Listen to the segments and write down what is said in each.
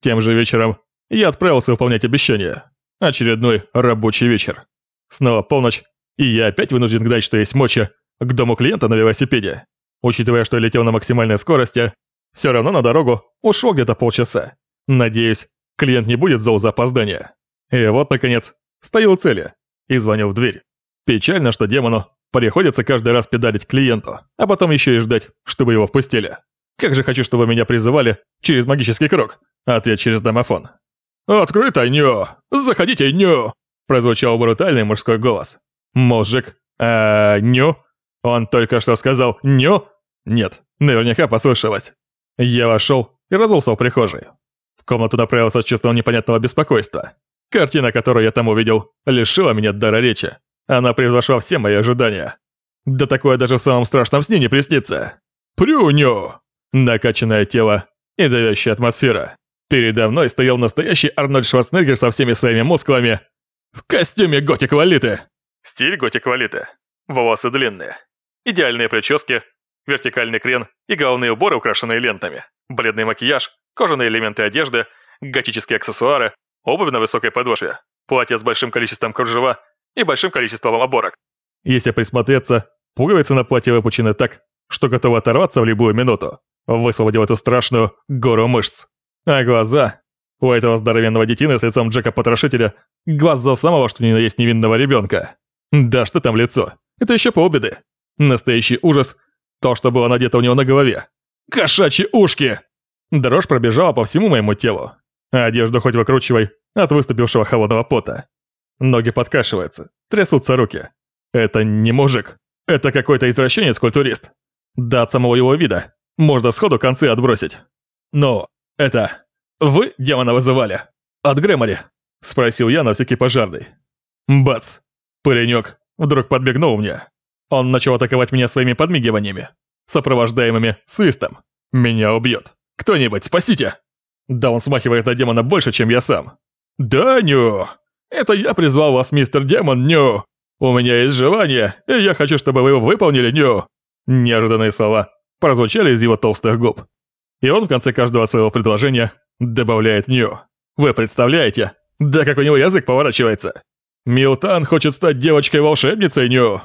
Тем же вечером я отправился выполнять обещание. Очередной рабочий вечер. Снова полночь, и я опять вынужден гнать, что есть мочи, к дому клиента на велосипеде. Учитывая, что я летел на максимальной скорости, все равно на дорогу ушло где-то полчаса. Надеюсь, клиент не будет зол за опоздание. И вот, наконец, стою у цели и звоню в дверь. Печально, что демону приходится каждый раз педалить клиенту, а потом еще и ждать, чтобы его впустили. Как же хочу, чтобы меня призывали через магический круг. Ответ через домофон. «Открыто, ню! Заходите, ню!» Прозвучал брутальный мужской голос. «Мужик, а ню?» Он только что сказал «ню?» Нет, наверняка послышалось. Я вошел и разулся в прихожей. В комнату направился с чувством непонятного беспокойства. Картина, которую я там увидел, лишила меня дара речи. Она превзошла все мои ожидания. Да такое даже в самом страшном сне не приснится. Прюню! Накачанное тело и давящая атмосфера. Передо мной стоял настоящий Арнольд Шварценеггер со всеми своими мускулами. В костюме готик-валиты. Стиль готик-валиты. Волосы длинные. Идеальные прически, вертикальный крен и головные уборы, украшенные лентами. Бледный макияж, кожаные элементы одежды, готические аксессуары, обувь на высокой подошве, платье с большим количеством кружева и большим количеством оборок. Если присмотреться, пуговицы на платье выпучены так, что готовы оторваться в любую минуту высвободил эту страшную гору мышц. А глаза... У этого здоровенного детины с лицом Джека-потрошителя глаза самого что ни на есть невинного ребенка. Да что там лицо? Это еще полбеды. Настоящий ужас – то, что было надето у него на голове. Кошачьи ушки! Дрожь пробежала по всему моему телу. А одежду хоть выкручивай от выступившего холодного пота. Ноги подкашиваются, трясутся руки. Это не мужик. Это какой-то извращенец-культурист. Да от самого его вида можно сходу концы отбросить. Но это... Вы демона вызывали? От Грэмори? Спросил я на всякий пожарный. Бац! Паренек вдруг подбегнул мне. Он начал атаковать меня своими подмигиваниями, сопровождаемыми свистом. Меня убьет. Кто-нибудь, спасите! Да он смахивает на демона больше, чем я сам. Да, Ню! Это я призвал вас, мистер Демон, Ню! У меня есть желание, и я хочу, чтобы вы его выполнили, Ню! Неожиданные слова прозвучали из его толстых губ. И он в конце каждого своего предложения добавляет «ню». Вы представляете? Да как у него язык поворачивается. Милтан хочет стать девочкой-волшебницей, Ню.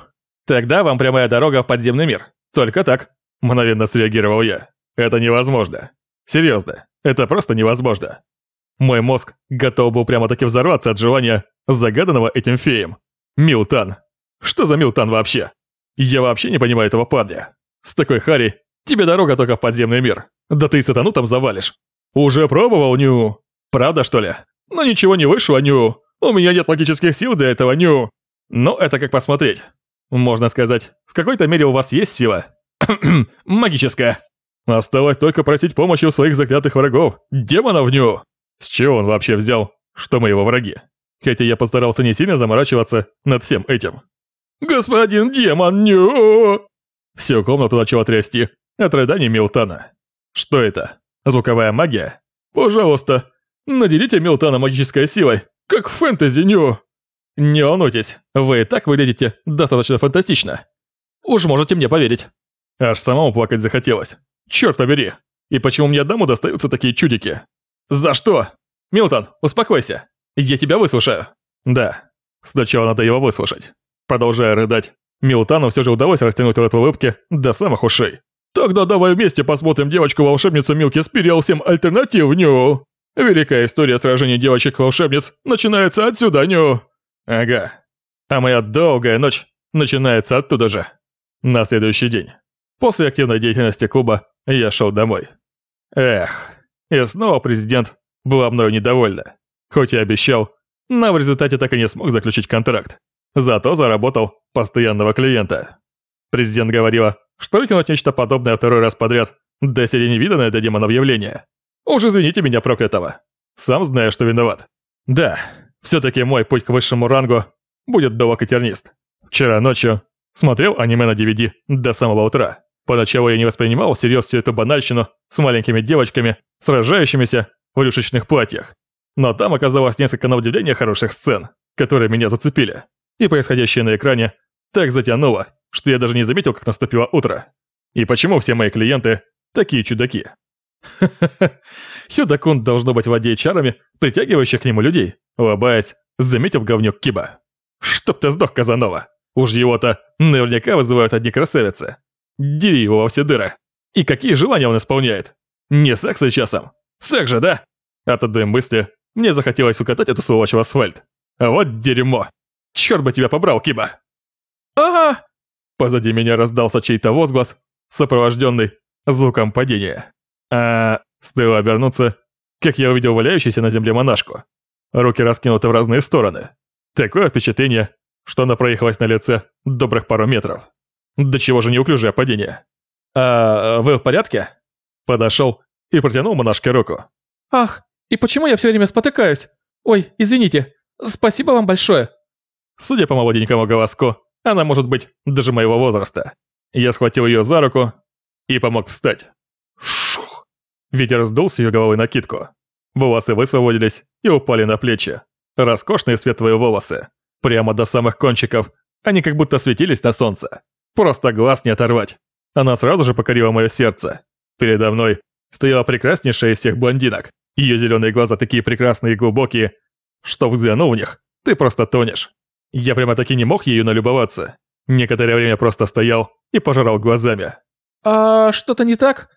Тогда вам прямая дорога в подземный мир. Только так. Мгновенно среагировал я. Это невозможно. Серьезно, это просто невозможно. Мой мозг готов был прямо-таки взорваться от желания, загаданного этим феем. Милтан. Что за Милтан вообще? Я вообще не понимаю этого парня. С такой Хари Тебе дорога только в подземный мир. Да ты сатану там завалишь. Уже пробовал, Ню? Правда, что ли? Но ничего не вышло, Ню. У меня нет магических сил для этого, Ню. Но это как посмотреть. Можно сказать, в какой-то мере у вас есть сила. Магическая. Осталось только просить помощи у своих заклятых врагов, демонов, Ню. С чего он вообще взял, что мы его враги? Хотя я постарался не сильно заморачиваться над всем этим. «Господин демон, Ню!» Всю комнату начало трясти. От рыданий Милтана. Что это? Звуковая магия? Пожалуйста, наделите Милтана магической силой, как в фэнтези Нью. Не волнуйтесь, вы и так выглядите достаточно фантастично. Уж можете мне поверить. Аж самому плакать захотелось. Черт побери. И почему мне одному достаются такие чудики? За что? Милтон, успокойся. Я тебя выслушаю. Да. Сначала надо его выслушать. Продолжая рыдать, Милтану все же удалось растянуть рот в улыбке до самых ушей. Тогда давай вместе посмотрим девочку-волшебницу Милки Спириал 7 альтернатив, Ню. Великая история сражений девочек-волшебниц начинается отсюда, Ню. Ага. А моя долгая ночь начинается оттуда же. На следующий день. После активной деятельности клуба я шел домой. Эх, и снова президент была мною недовольна. Хоть и обещал, но в результате так и не смог заключить контракт. Зато заработал постоянного клиента. Президент говорила, что выкинуть нечто подобное второй раз подряд, доселе невиданное для демонов явление. Уж извините меня, проклятого. Сам знаю, что виноват. Да, все-таки мой путь к высшему рангу будет долг и тернист. Вчера ночью смотрел аниме на DVD до самого утра. Поначалу я не воспринимал всерьез всю эту банальщину с маленькими девочками, сражающимися в рюшечных платьях. Но там оказалось несколько на удивление хороших сцен, которые меня зацепили. И происходящее на экране так затянуло, что я даже не заметил, как наступило утро. И почему все мои клиенты такие чудаки? Ха-ха-ха. Должно быть владеет чарами, притягивающих к нему людей. Улыбаясь, заметив говнюк Киба. Чтоб ты сдох, Казанова. Уж его-то наверняка вызывают одни красавицы. Дери его во все дыры. И какие желания он исполняет? Не секс ли часом? Секс же, да? От одной мысли мне захотелось укатать эту сволочь в асфальт. Вот дерьмо. Черт бы тебя побрал, Киба. Ага! Позади меня раздался чей-то возглас, сопровожденный звуком падения. А стоило обернуться, как я увидел валяющуюся на земле монашку. Руки раскинуты в разные стороны. Такое впечатление, что она проехалась на лице добрых пару метров. До чего же неуклюжее падение. «А вы в порядке?» Подошел и протянул монашке руку. «Ах, и почему я все время спотыкаюсь? Ой, извините, спасибо вам большое!» Судя по молоденькому голоску, она может быть даже моего возраста. Я схватил ее за руку и помог встать. Шух! Ветер сдул с ее головы накидку. Волосы высвободились и упали на плечи. Роскошные светлые волосы. Прямо до самых кончиков. Они как будто светились на солнце. Просто глаз не оторвать. Она сразу же покорила мое сердце. Передо мной стояла прекраснейшая из всех блондинок. Ее зеленые глаза такие прекрасные и глубокие, что взглянув в них, ты просто тонешь. Я прямо-таки не мог ею налюбоваться. Некоторое время просто стоял и пожирал глазами. «А что-то не так?»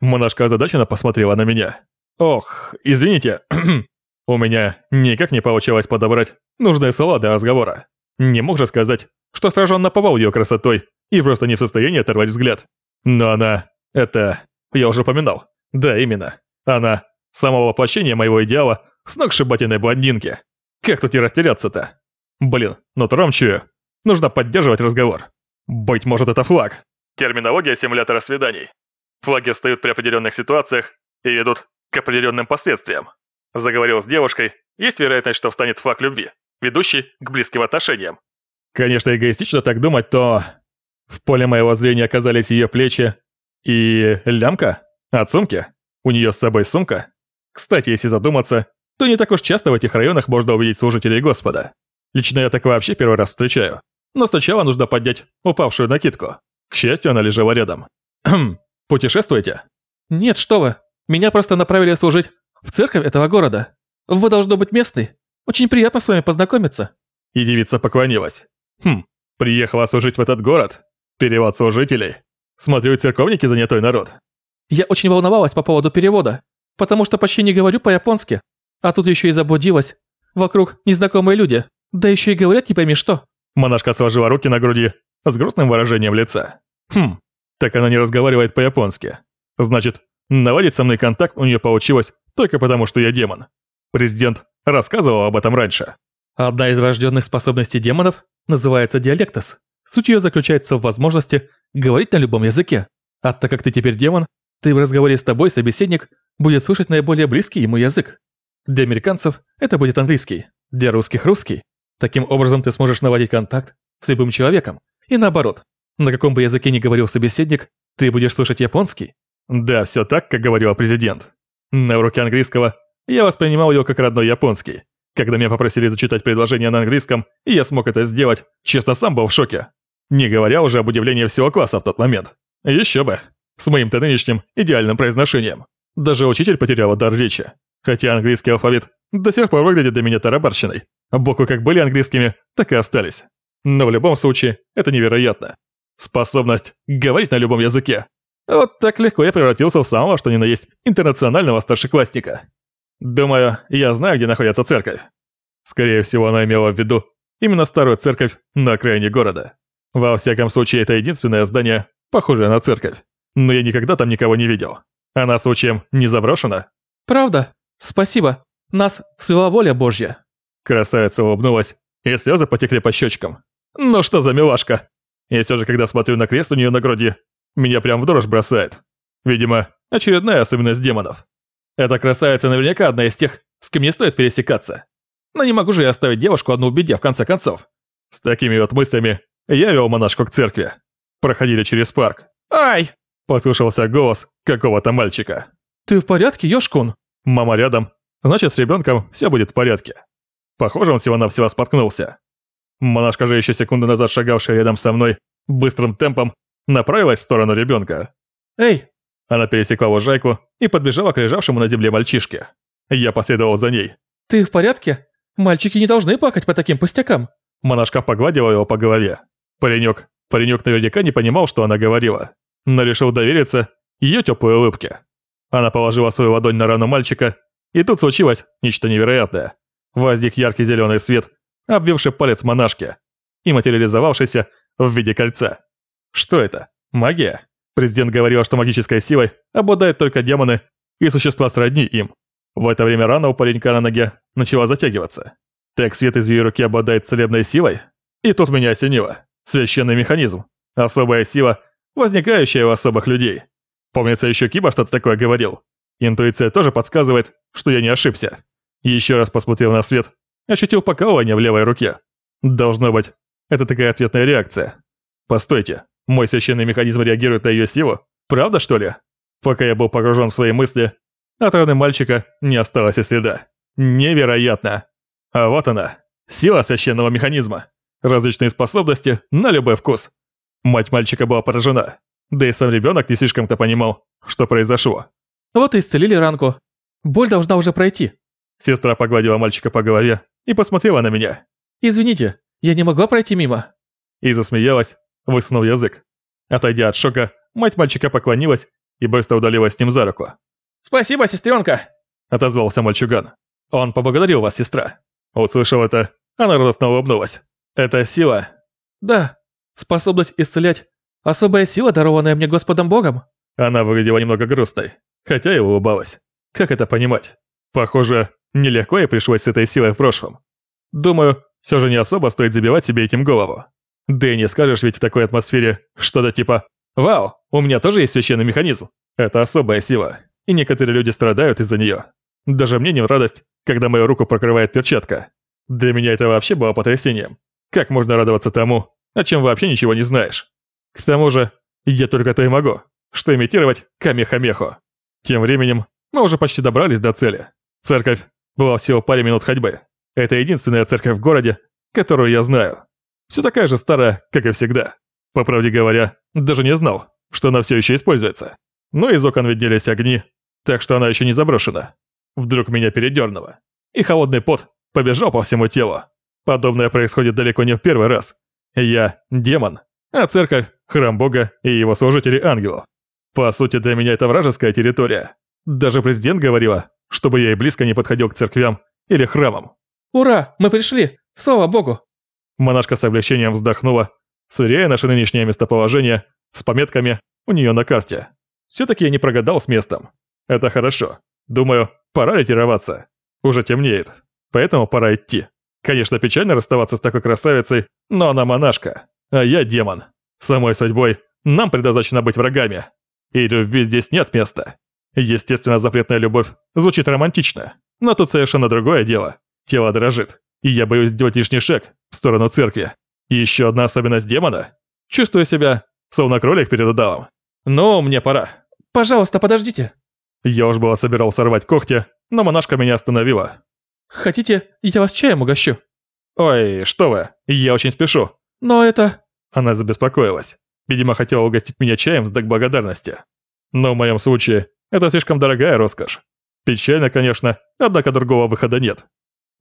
Монашка озадаченно посмотрела на меня. «Ох, извините, у меня никак не получалось подобрать нужные слова для разговора. Не мог же сказать, что сражен наповал ее красотой и просто не в состоянии оторвать взгляд. Но она... это... я уже упоминал. Да, именно. Она... само воплощение моего идеала сногсшибательной блондинки. Как тут не растеряться-то? Блин, ну тромчую. Нужно поддерживать разговор. Быть может, это флаг. Терминология симулятора свиданий. Флаги встают при определенных ситуациях и ведут к определенным последствиям. Заговорил с девушкой, есть вероятность, что встанет флаг любви, ведущий к близким отношениям. Конечно, эгоистично так думать, то... В поле моего зрения оказались ее плечи и... лямка от сумки. У нее с собой сумка. Кстати, если задуматься, то не так уж часто в этих районах можно увидеть служителей Господа. Лично я так вообще первый раз встречаю. Но сначала нужно поднять упавшую накидку. К счастью, она лежала рядом. Путешествуете? Нет, что вы. Меня просто направили служить в церковь этого города. Вы должно быть местный. Очень приятно с вами познакомиться». И девица поклонилась. «Хм, приехала служить в этот город? Перевод служителей? Смотрю, церковники занятой народ». «Я очень волновалась по поводу перевода, потому что почти не говорю по-японски. А тут еще и заблудилась. Вокруг незнакомые люди, да еще и говорят не пойми что». Монашка сложила руки на груди с грустным выражением лица. «Хм, так она не разговаривает по-японски. Значит, наладить со мной контакт у нее получилось только потому, что я демон. Президент рассказывал об этом раньше. Одна из врожденных способностей демонов называется диалектос. Суть ее заключается в возможности говорить на любом языке. А так как ты теперь демон, ты в разговоре с тобой собеседник будет слышать наиболее близкий ему язык. Для американцев это будет английский, для русских – русский. Таким образом ты сможешь наводить контакт с любым человеком. И наоборот, на каком бы языке ни говорил собеседник, ты будешь слышать японский. Да, все так, как говорил президент. На уроке английского я воспринимал его как родной японский. Когда меня попросили зачитать предложение на английском, и я смог это сделать, честно, сам был в шоке. Не говоря уже об удивлении всего класса в тот момент. Еще бы. С моим-то нынешним идеальным произношением. Даже учитель потерял дар речи. Хотя английский алфавит до сих пор выглядит для меня тарабарщиной. Буквы как были английскими, так и остались. Но в любом случае, это невероятно. Способность говорить на любом языке вот так легко я превратился в самого, что ни на есть, интернационального старшеклассника. Думаю, я знаю, где находится церковь. Скорее всего, она имела в виду именно старую церковь на окраине города. Во всяком случае, это единственное здание, похожее на церковь. Но я никогда там никого не видел. Она случаем не заброшена? Правда? Спасибо. Нас свела воля Божья. Красавица улыбнулась, и слезы потекли по щечкам. Ну что за милашка? И все же, когда смотрю на крест у нее на груди, меня прям в дрожь бросает. Видимо, очередная особенность демонов. Эта красавица наверняка одна из тех, с кем не стоит пересекаться. Но не могу же я оставить девушку одну в беде, в конце концов. С такими вот мыслями я вел монашку к церкви. Проходили через парк. «Ай!» – послышался голос какого-то мальчика. «Ты в порядке, Ёшкун?» Мама рядом. Значит, с ребенком все будет в порядке. Похоже, он всего-навсего споткнулся. Монашка же еще секунду назад шагавшая рядом со мной, быстрым темпом направилась в сторону ребенка. «Эй!» Она пересекла лужайку и подбежала к лежавшему на земле мальчишке. Я последовал за ней. «Ты в порядке? Мальчики не должны плакать по таким пустякам». Монашка погладила его по голове. Паренек, паренек наверняка не понимал, что она говорила, но решил довериться ее теплой улыбке. Она положила свою ладонь на рану мальчика, и тут случилось нечто невероятное. Возник яркий зеленый свет, обвивший палец монашки, и материализовавшийся в виде кольца. Что это? Магия? Президент говорил, что магической силой обладают только демоны и существа сродни им. В это время рана у паренька на ноге начала затягиваться. Так свет из ее руки обладает целебной силой? И тут меня осенило. Священный механизм. Особая сила, возникающая у особых людей. Помнится, еще Киба что-то такое говорил. Интуиция тоже подсказывает, что я не ошибся. Еще раз посмотрел на свет, ощутил покалывание в левой руке. Должно быть, это такая ответная реакция. Постойте, мой священный механизм реагирует на ее силу? Правда, что ли? Пока я был погружен в свои мысли, от раны мальчика не осталось и следа. Невероятно! А вот она, сила священного механизма. Различные способности на любой вкус. Мать мальчика была поражена. Да и сам ребенок не слишком-то понимал, что произошло. Вот и исцелили ранку. Боль должна уже пройти. Сестра погладила мальчика по голове и посмотрела на меня. Извините, я не могла пройти мимо. И засмеялась, высунув язык. Отойдя от шока, мать мальчика поклонилась и быстро удалилась с ним за руку. «Спасибо, сестренка!» – отозвался мальчуган. «Он поблагодарил вас, сестра». Услышав это, она радостно улыбнулась. «Это сила?» «Да, способность исцелять. Особая сила, дарованная мне Господом Богом». Она выглядела немного грустной, хотя и улыбалась. Как это понимать? Похоже, нелегко ей пришлось с этой силой в прошлом. Думаю, все же не особо стоит забивать себе этим голову. Да и не скажешь ведь в такой атмосфере что-то типа «Вау, у меня тоже есть священный механизм». Это особая сила, и некоторые люди страдают из-за нее. Даже мне не в радость, когда мою руку прокрывает перчатка. Для меня это вообще было потрясением. Как можно радоваться тому, о чем вообще ничего не знаешь? К тому же, я только то и могу, что имитировать камехамеху. Тем временем, мы уже почти добрались до цели. Церковь была всего паре минут ходьбы. Это единственная церковь в городе, которую я знаю. Все такая же старая, как и всегда. По правде говоря, даже не знал, что она все еще используется. Но из окон виднелись огни, так что она еще не заброшена. Вдруг меня передернуло, и холодный пот побежал по всему телу. Подобное происходит далеко не в первый раз. Я демон, а церковь – храм бога и его служители ангелов. По сути, для меня это вражеская территория. Даже президент говорила, чтобы я и близко не подходил к церквям или храмам. «Ура, мы пришли! Слава богу!» Монашка с облегчением вздохнула, сверяя наше нынешнее местоположение с пометками у нее на карте. Все-таки я не прогадал с местом. Это хорошо. Думаю, пора ретироваться. Уже темнеет, поэтому пора идти. Конечно, печально расставаться с такой красавицей, но она монашка, а я демон. Самой судьбой нам предназначено быть врагами. И любви здесь нет места. Естественно, запретная любовь звучит романтично, но тут совершенно другое дело. Тело дрожит, и я боюсь сделать лишний шаг в сторону церкви. И еще одна особенность демона. Чувствую себя, словно кролик перед удавом. Но мне пора. Пожалуйста, подождите. Я уж было собирался рвать когти, но монашка меня остановила. Хотите, я вас чаем угощу? Ой, что вы, я очень спешу. Но это... Она забеспокоилась. Видимо, хотела угостить меня чаем в знак благодарности. Но в моем случае это слишком дорогая роскошь. Печально, конечно, однако другого выхода нет.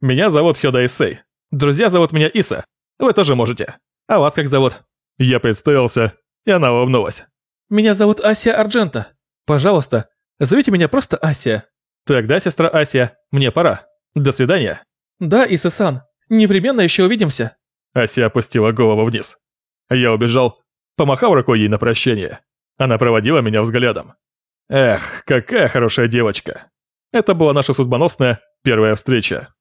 Меня зовут Хёда Исей. Друзья зовут меня Иса. Вы тоже можете. А вас как зовут? Я представился, и она улыбнулась. Меня зовут Асия Арджента. Пожалуйста, зовите меня просто Асия. Тогда, сестра Асия, мне пора. До свидания. Да, Иса-сан, непременно еще увидимся. Асия опустила голову вниз. Я убежал, помахал рукой ей на прощание. Она проводила меня взглядом. Эх, какая хорошая девочка. Это была наша судьбоносная первая встреча.